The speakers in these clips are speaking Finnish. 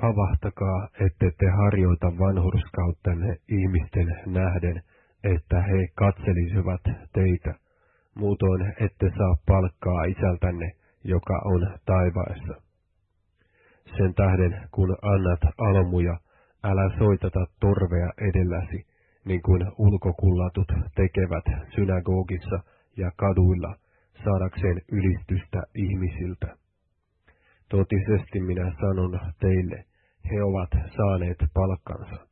Kavahtakaa, ette te harjoita vanhurskauttanne ihmisten nähden, että he katselisivat teitä. Muutoin ette saa palkkaa isältänne, joka on taivaessa. Sen tähden, kun annat almuja, älä soitata torvea edelläsi, niin kuin ulkokullatut tekevät synagogissa ja kaduilla, saadakseen ylistystä ihmisiltä. Totisesti minä sanon teille, he ovat saaneet palkkansa.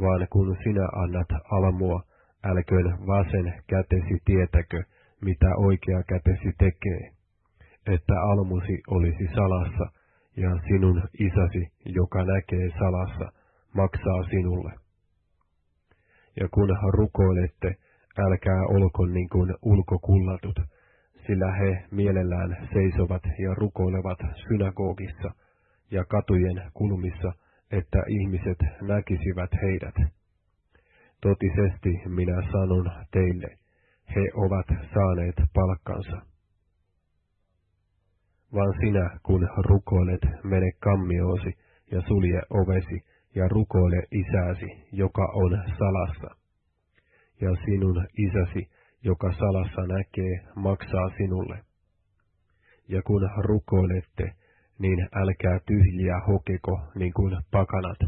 Vaan kun sinä annat almua, älköön vasen kätesi tietäkö, mitä oikea kätesi tekee, että almusi olisi salassa, ja sinun isäsi, joka näkee salassa, maksaa sinulle. Ja kun rukoilette, älkää olko niin kuin ulkokullatut, sillä he mielellään seisovat ja rukoilevat synagogissa ja katujen kulmissa, että ihmiset näkisivät heidät. Totisesti minä sanon teille, he ovat saaneet palkkansa. Vaan sinä, kun rukoilet, mene kammiosi ja sulje ovesi ja rukoile isäsi, joka on salassa. Ja sinun isäsi, joka salassa näkee, maksaa sinulle. Ja kun rukoilette, niin älkää tyhjiä hokeko niin kuin pakanat,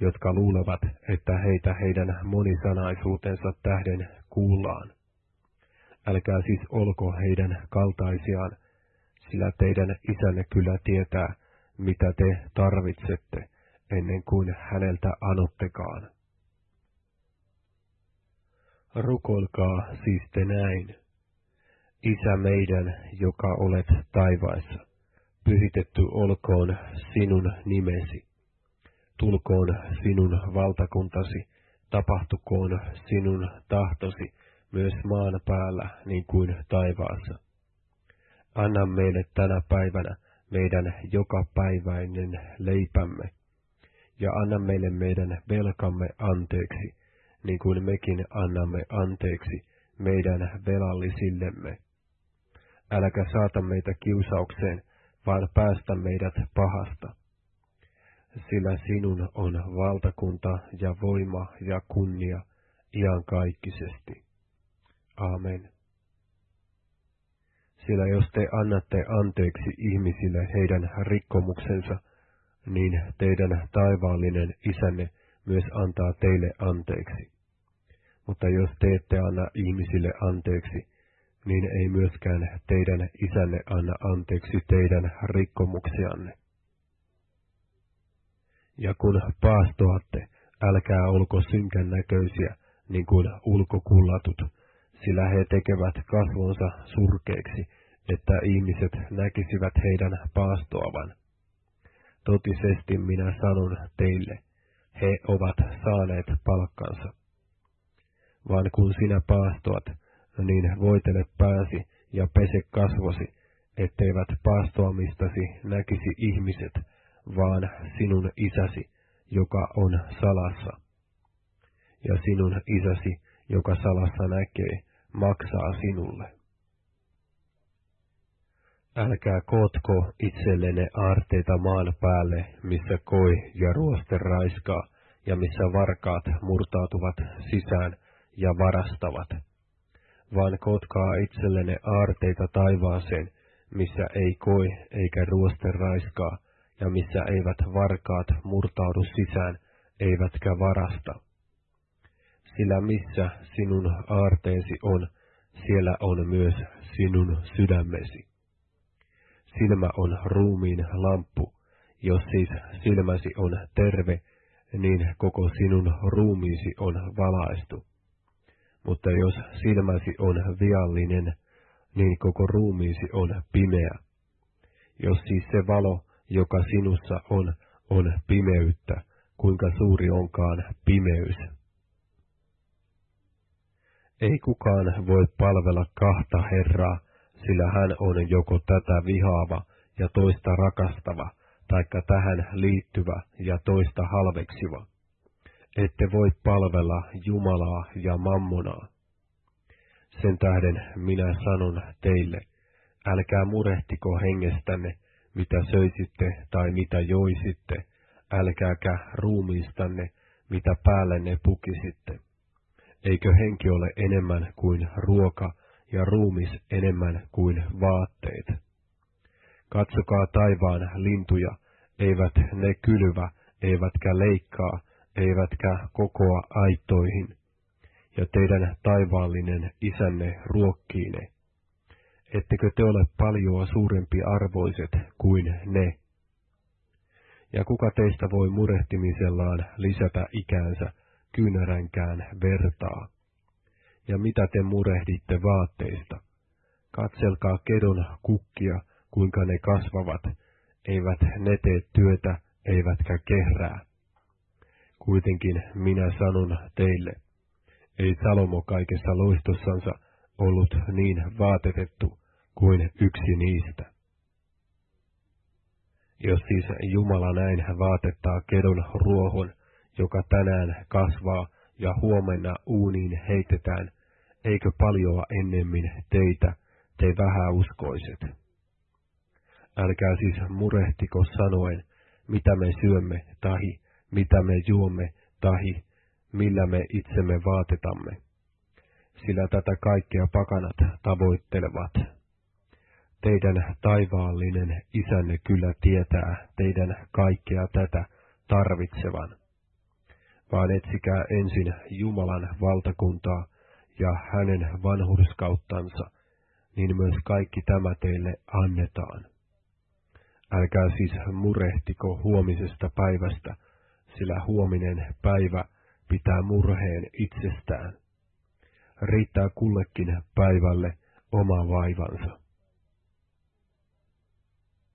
jotka luulevat, että heitä heidän monisanaisuutensa tähden kuullaan. Älkää siis olko heidän kaltaisiaan, sillä teidän isänne kyllä tietää, mitä te tarvitsette, ennen kuin häneltä anottekaan. Rukolkaa siis te näin. Isä meidän, joka olet taivaissa pyhitetty olkoon sinun nimesi. Tulkoon sinun valtakuntasi, tapahtukoon sinun tahtosi myös maan päällä niin kuin taivaassa. Anna meille tänä päivänä meidän jokapäiväinen leipämme, ja anna meille meidän velkamme anteeksi, niin kuin mekin annamme anteeksi meidän velallisillemme. Äläkä saata meitä kiusaukseen, vaan päästä meidät pahasta. Sillä sinun on valtakunta ja voima ja kunnia iankaikkisesti. Amen. Sillä jos te annatte anteeksi ihmisille heidän rikkomuksensa, niin teidän taivaallinen isänne myös antaa teille anteeksi. Mutta jos te ette anna ihmisille anteeksi, niin ei myöskään teidän isänne anna anteeksi teidän rikkomuksianne. Ja kun paastoatte, älkää olko synkän näköisiä, niin kuin ulkokullatut, sillä he tekevät kasvonsa surkeiksi, että ihmiset näkisivät heidän paastoavan. Totisesti minä sanon teille, he ovat saaneet palkkansa. Vaan kun sinä paastoat, niin voitele pääsi ja pese kasvosi, etteivät paastoamistasi näkisi ihmiset, vaan sinun isäsi, joka on salassa. Ja sinun isäsi, joka salassa näkee, maksaa sinulle. Älkää kootko itsellenne aarteita maan päälle, missä koi ja ruoste raiskaa, ja missä varkaat murtautuvat sisään ja varastavat vaan kotkaa itsellenne aarteita taivaaseen, missä ei koi eikä ruoste raiskaa, ja missä eivät varkaat murtaudu sisään, eivätkä varasta. Sillä missä sinun aarteesi on, siellä on myös sinun sydämesi. Silmä on ruumiin lamppu, jos siis silmäsi on terve, niin koko sinun ruumiisi on valaistu mutta jos silmäsi on viallinen, niin koko ruumiisi on pimeä. Jos siis se valo, joka sinussa on, on pimeyttä, kuinka suuri onkaan pimeys. Ei kukaan voi palvella kahta Herraa, sillä hän on joko tätä vihaava ja toista rakastava, taikka tähän liittyvä ja toista halveksiva ette voi palvella Jumalaa ja mammonaa. Sen tähden minä sanon teille, älkää murehtiko hengestänne, mitä söisitte tai mitä joisitte, älkääkä ruumiistanne, mitä päällenne pukisitte. Eikö henki ole enemmän kuin ruoka ja ruumis enemmän kuin vaatteet? Katsokaa taivaan lintuja, eivät ne kylvä, eivätkä leikkaa, eivätkä kokoa aittoihin, ja teidän taivaallinen isänne ruokkii ne. Ettekö te ole paljoa suurempi arvoiset kuin ne? Ja kuka teistä voi murehtimisellaan lisätä ikäänsä kyynäränkään vertaa? Ja mitä te murehditte vaatteista? Katselkaa kedon kukkia, kuinka ne kasvavat, eivät ne tee työtä, eivätkä kehrää. Kuitenkin minä sanon teille, ei Salomo kaikessa loistossansa ollut niin vaatetettu kuin yksi niistä. Jos siis Jumala näin vaatettaa kedon ruohon, joka tänään kasvaa ja huomenna uuniin heitetään, eikö paljoa ennemmin teitä, te vähäuskoiset? Älkää siis murehtiko sanoen, mitä me syömme, tahi, mitä me juomme, tahi, millä me itsemme vaatetamme. Sillä tätä kaikkea pakanat tavoittelevat. Teidän taivaallinen isänne kyllä tietää teidän kaikkea tätä tarvitsevan. Vaan etsikää ensin Jumalan valtakuntaa ja hänen vanhurskauttansa, niin myös kaikki tämä teille annetaan. Älkää siis murehtiko huomisesta päivästä, sillä huominen päivä pitää murheen itsestään. Riittää kullekin päivälle oma vaivansa.